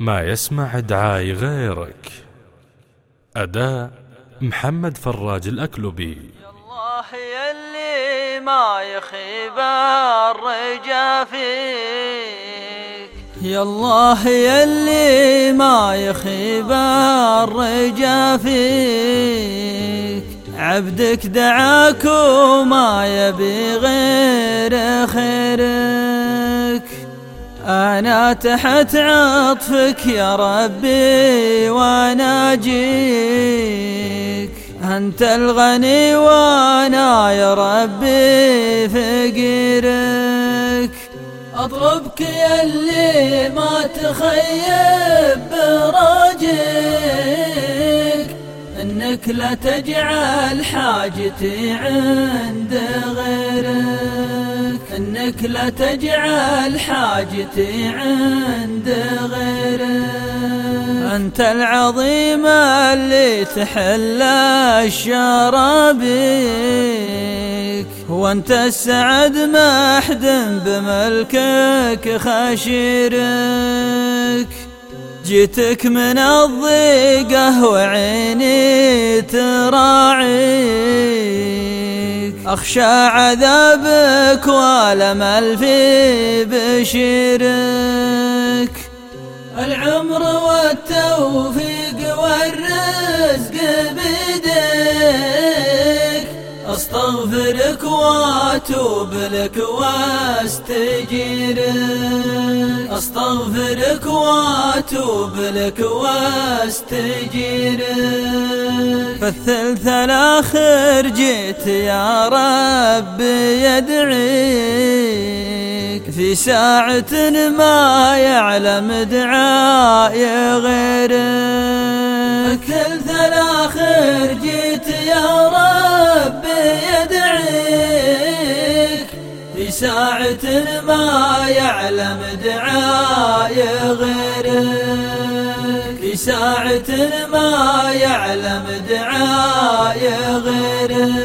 ما يسمع دعاي غيرك. أداء محمد فراج الأكلبي الله يلي ما يخيب الرجا فيك. يا الله يلي ما يخيب الرجا فيك. عبدك دعاك وما يبي غير خيرك أنا تحت عطفك يا ربي وأنا جيك أنت الغني وأنا يا ربي فقيرك. أطلبك يا اللي ما تخيب. انك لا تجعل حاجتي عند غيرك. إنك لا تجعل حاجتي عند غيرك. أنت العظيم اللي تحل الشر بيك وأنت السعد محد بملكك خشيرك. جيتك من الضيقة وعيني تراعيك. أخشى عذابك والأمل في بشيرك. العمر والتوفيق والرزق بيدك. أستغفرك وأتوب لك وأستجيرك. أستغفرك وأتوب لك واستجيرك فالثلث الآخر جيت يا رب يدعيك. في ساعة ما يعلم دعائي غيرك. الثلث الآخر ساعة ما يعلم دعائي غيرك. في ساعة ما يعلم دعائي غيرك.